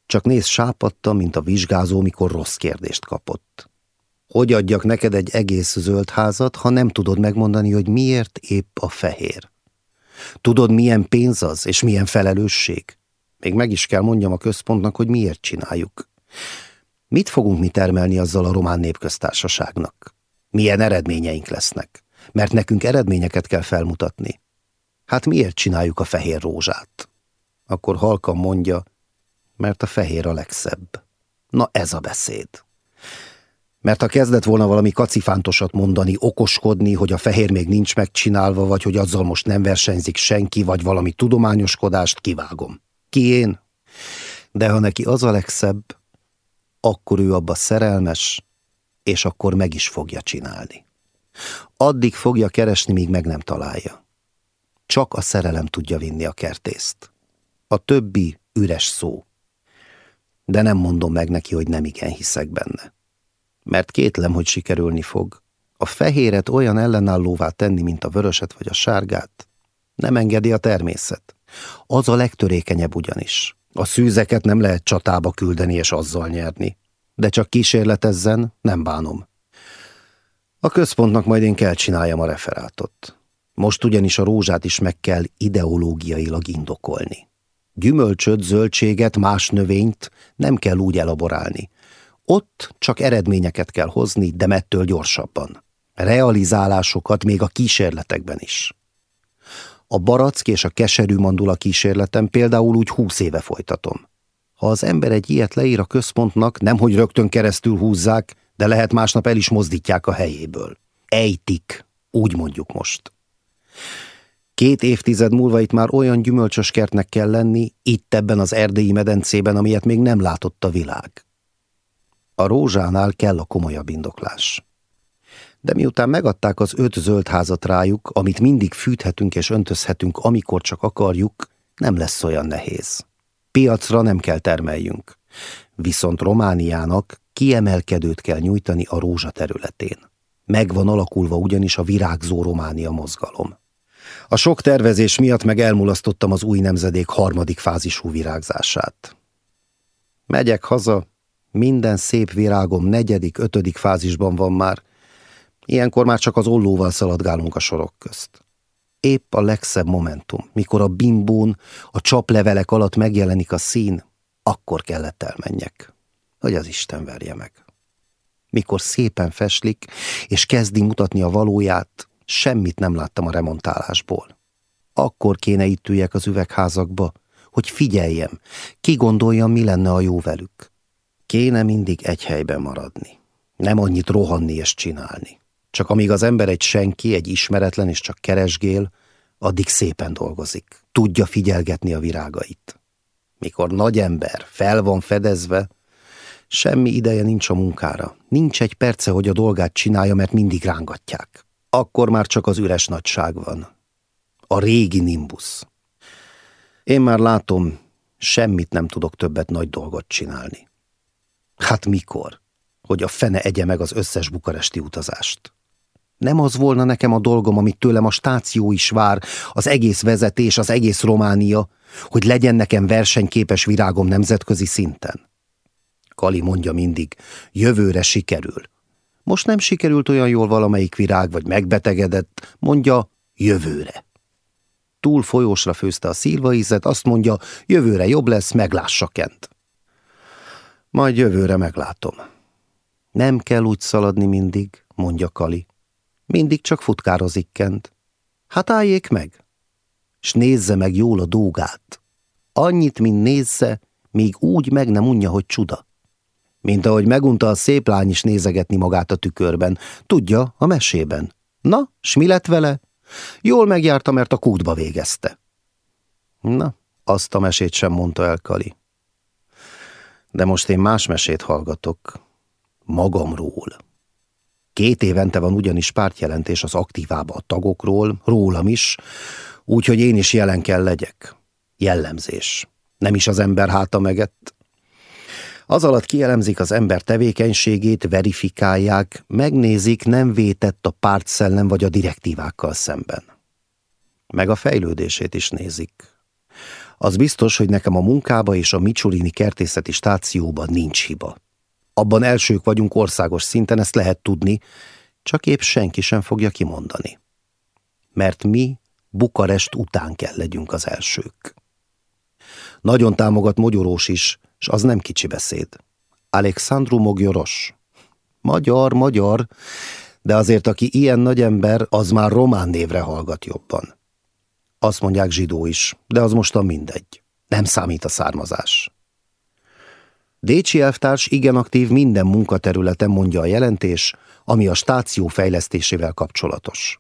Csak néz sápadta, mint a vizsgázó, mikor rossz kérdést kapott. Hogy adjak neked egy egész zöld házat, ha nem tudod megmondani, hogy miért épp a fehér? Tudod, milyen pénz az, és milyen felelősség? Még meg is kell mondjam a központnak, hogy miért csináljuk. Mit fogunk mi termelni azzal a román népköztársaságnak? Milyen eredményeink lesznek? Mert nekünk eredményeket kell felmutatni. Hát miért csináljuk a fehér rózsát? Akkor halkan mondja, mert a fehér a legszebb. Na ez a beszéd. Mert ha kezdett volna valami kacifántosat mondani, okoskodni, hogy a fehér még nincs megcsinálva, vagy hogy azzal most nem versenyzik senki, vagy valami tudományoskodást, kivágom. Ki én? De ha neki az a legszebb, akkor ő abba szerelmes, és akkor meg is fogja csinálni. Addig fogja keresni, míg meg nem találja. Csak a szerelem tudja vinni a kertészt. A többi üres szó. De nem mondom meg neki, hogy nem igen hiszek benne. Mert kétlem, hogy sikerülni fog. A fehéret olyan ellenállóvá tenni, mint a vöröset vagy a sárgát, nem engedi a természet. Az a legtörékenyebb ugyanis. A szűzeket nem lehet csatába küldeni és azzal nyerni. De csak kísérletezzen, nem bánom. A központnak majd én kell csináljam a referátot. Most ugyanis a rózsát is meg kell ideológiailag indokolni. Gyümölcsöt, zöldséget, más növényt nem kell úgy elaborálni. Ott csak eredményeket kell hozni, de mettől gyorsabban. Realizálásokat még a kísérletekben is. A barack és a keserű mandula kísérletem például úgy húsz éve folytatom. Ha az ember egy ilyet leír a központnak, nemhogy rögtön keresztül húzzák, de lehet másnap el is mozdítják a helyéből. Ejtik, úgy mondjuk most. Két évtized múlva itt már olyan gyümölcsös kertnek kell lenni, itt ebben az erdélyi medencében, amilyet még nem látott a világ. A rózsánál kell a komolyabb indoklás de miután megadták az öt zöld házat rájuk, amit mindig fűthetünk és öntözhetünk, amikor csak akarjuk, nem lesz olyan nehéz. Piacra nem kell termeljünk. viszont Romániának kiemelkedőt kell nyújtani a rózsa területén. Megvan alakulva ugyanis a virágzó Románia mozgalom. A sok tervezés miatt meg elmulasztottam az új nemzedék harmadik fázisú virágzását. Megyek haza, minden szép virágom negyedik, ötödik fázisban van már, ilyenkor már csak az ollóval szaladgálunk a sorok közt. Épp a legszebb momentum, mikor a bimbón, a csaplevelek alatt megjelenik a szín, akkor kellett elmenjek, hogy az Isten verje meg. Mikor szépen feslik, és kezdi mutatni a valóját, semmit nem láttam a remontálásból. Akkor kéne itt üljek az üvegházakba, hogy figyeljem, ki gondoljam, mi lenne a jó velük. Kéne mindig egy helyben maradni. Nem annyit rohanni és csinálni. Csak amíg az ember egy senki, egy ismeretlen és csak keresgél, addig szépen dolgozik. Tudja figyelgetni a virágait. Mikor nagy ember fel van fedezve, semmi ideje nincs a munkára. Nincs egy perce, hogy a dolgát csinálja, mert mindig rángatják. Akkor már csak az üres nagyság van. A régi nimbusz. Én már látom, semmit nem tudok többet nagy dolgot csinálni. Hát mikor? Hogy a fene egye meg az összes bukaresti utazást. Nem az volna nekem a dolgom, amit tőlem a stáció is vár, az egész vezetés, az egész Románia, hogy legyen nekem versenyképes virágom nemzetközi szinten. Kali mondja mindig, jövőre sikerül. Most nem sikerült olyan jól valamelyik virág, vagy megbetegedett, mondja, jövőre. Túl folyósra főzte a szilvaízet, azt mondja, jövőre jobb lesz, meglássa Kent. Majd jövőre meglátom. Nem kell úgy szaladni mindig, mondja Kali. Mindig csak futkározik Kent. Hát álljék meg, s nézze meg jól a dógát. Annyit, mint nézze, még úgy meg nem unja, hogy csuda. Mint ahogy megunta a szép lány is nézegetni magát a tükörben. Tudja, a mesében. Na, s mi lett vele? Jól megjárta, mert a kútba végezte. Na, azt a mesét sem mondta el Kali. De most én más mesét hallgatok. Magamról. Két évente van ugyanis pártjelentés az aktívába a tagokról, rólam is, úgyhogy én is jelen kell legyek. Jellemzés. Nem is az ember háta megett. Az alatt kielemzik az ember tevékenységét, verifikálják, megnézik, nem vétett a pártszellem vagy a direktívákkal szemben. Meg a fejlődését is nézik. Az biztos, hogy nekem a munkába és a Micsulini kertészeti stációban nincs hiba. Abban elsők vagyunk országos szinten, ezt lehet tudni, csak épp senki sem fogja kimondani. Mert mi Bukarest után kell legyünk az elsők. Nagyon támogat Mogyorós is, és az nem kicsi beszéd. Alexandru Mogyoros. Magyar, magyar, de azért aki ilyen nagy ember, az már román névre hallgat jobban. Azt mondják zsidó is, de az mostan mindegy. Nem számít a származás. Décsi elvtárs igen aktív minden munkaterületen mondja a jelentés, ami a stáció fejlesztésével kapcsolatos.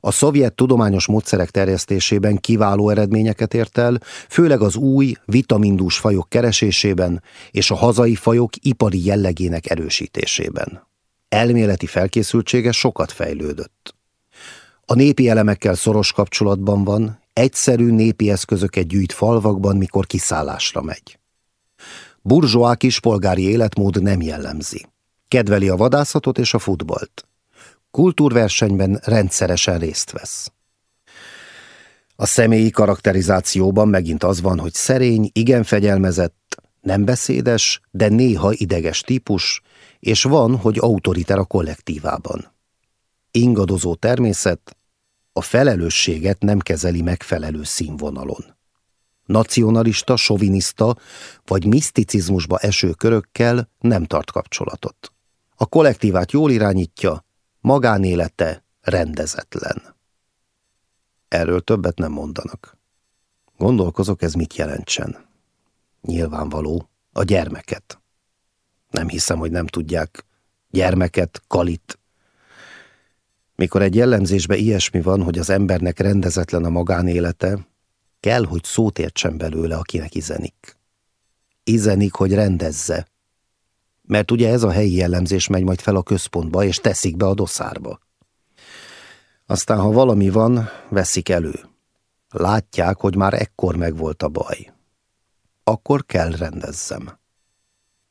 A szovjet tudományos módszerek terjesztésében kiváló eredményeket ért el, főleg az új, vitamindús fajok keresésében és a hazai fajok ipari jellegének erősítésében. Elméleti felkészültsége sokat fejlődött. A népi elemekkel szoros kapcsolatban van, egyszerű népi eszközöket gyűjt falvakban, mikor kiszállásra megy. Burzsóá kispolgári életmód nem jellemzi. Kedveli a vadászatot és a futballt. Kultúrversenyben rendszeresen részt vesz. A személyi karakterizációban megint az van, hogy szerény, igen fegyelmezett, nem beszédes, de néha ideges típus, és van, hogy autoriter a kollektívában. Ingadozó természet, a felelősséget nem kezeli megfelelő színvonalon nacionalista, soviniszta vagy miszticizmusba eső körökkel nem tart kapcsolatot. A kollektívát jól irányítja, magánélete rendezetlen. Erről többet nem mondanak. Gondolkozok, ez mit jelentsen. Nyilvánvaló, a gyermeket. Nem hiszem, hogy nem tudják. Gyermeket, kalit. Mikor egy jellemzésbe ilyesmi van, hogy az embernek rendezetlen a magánélete, Kell, hogy szót értsen belőle, akinek izenik. Izenik, hogy rendezze. Mert ugye ez a helyi jellemzés megy majd fel a központba, és teszik be a doszárba. Aztán, ha valami van, veszik elő. Látják, hogy már ekkor megvolt a baj. Akkor kell rendezzem.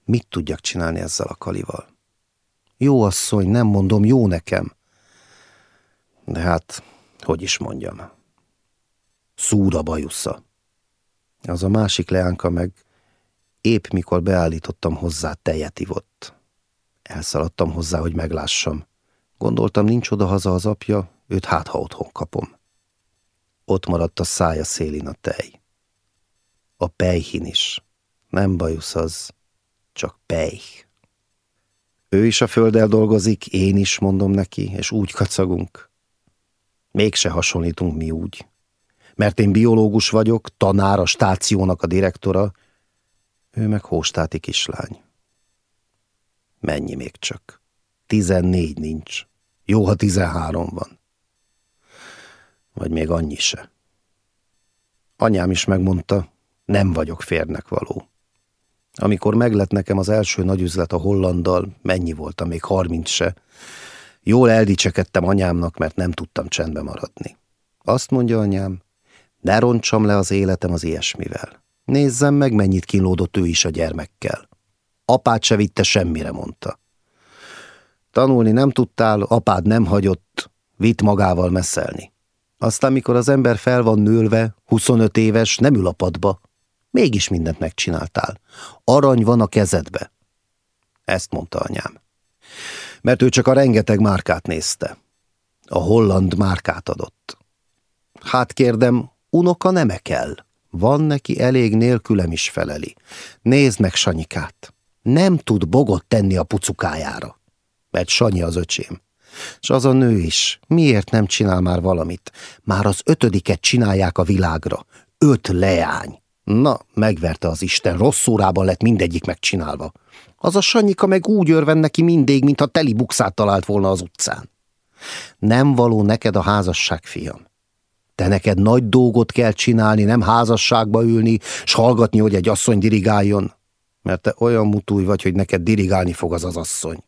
Mit tudjak csinálni ezzel a kalival? Jó asszony, nem mondom, jó nekem. De hát, hogy is mondjam. Szúra bajusza. Az a másik leánka meg épp mikor beállítottam hozzá, tejet ivott. Elszaladtam hozzá, hogy meglássam. Gondoltam, nincs oda haza az apja, őt hát, ha otthon kapom. Ott maradt a szája szélin a tej. A pejhin is. Nem bajusz az, csak pejh. Ő is a földdel dolgozik, én is, mondom neki, és úgy kacagunk. Mégse hasonlítunk mi úgy. Mert én biológus vagyok, tanár, a stációnak a direktora, ő meg hóstáti kislány. Mennyi még csak? Tizennégy nincs. Jó, ha tizenhárom van. Vagy még annyi se. Anyám is megmondta, nem vagyok férnek való. Amikor meglett nekem az első nagy üzlet a hollanddal, mennyi voltam, még harminc se, jól eldicsekedtem anyámnak, mert nem tudtam csendbe maradni. Azt mondja anyám, ne roncsam le az életem az ilyesmivel. Nézzem meg, mennyit kínlódott ő is a gyermekkel. Apát se vitte semmire, mondta. Tanulni nem tudtál, apád nem hagyott, vitt magával messzelni. Aztán, mikor az ember fel van nőlve, 25 éves, nem ül a padba, mégis mindent megcsináltál. Arany van a kezedbe. Ezt mondta anyám. Mert ő csak a rengeteg márkát nézte. A holland márkát adott. Hát kérdem, unoka neme kell. Van neki elég nélkülem is feleli. Nézd meg Sanyikát. Nem tud bogot tenni a pucukájára. Mert Sanyi az öcsém. És az a nő is. Miért nem csinál már valamit? Már az ötödiket csinálják a világra. Öt leány. Na, megverte az Isten, rossz órában lett mindegyik megcsinálva. Az a Sanyika meg úgy örven neki mindig, mintha teli bukszát talált volna az utcán. Nem való neked a házasság, fiam. Te neked nagy dolgot kell csinálni, nem házasságba ülni, s hallgatni, hogy egy asszony dirigáljon. Mert te olyan mutúj vagy, hogy neked dirigálni fog az az asszony.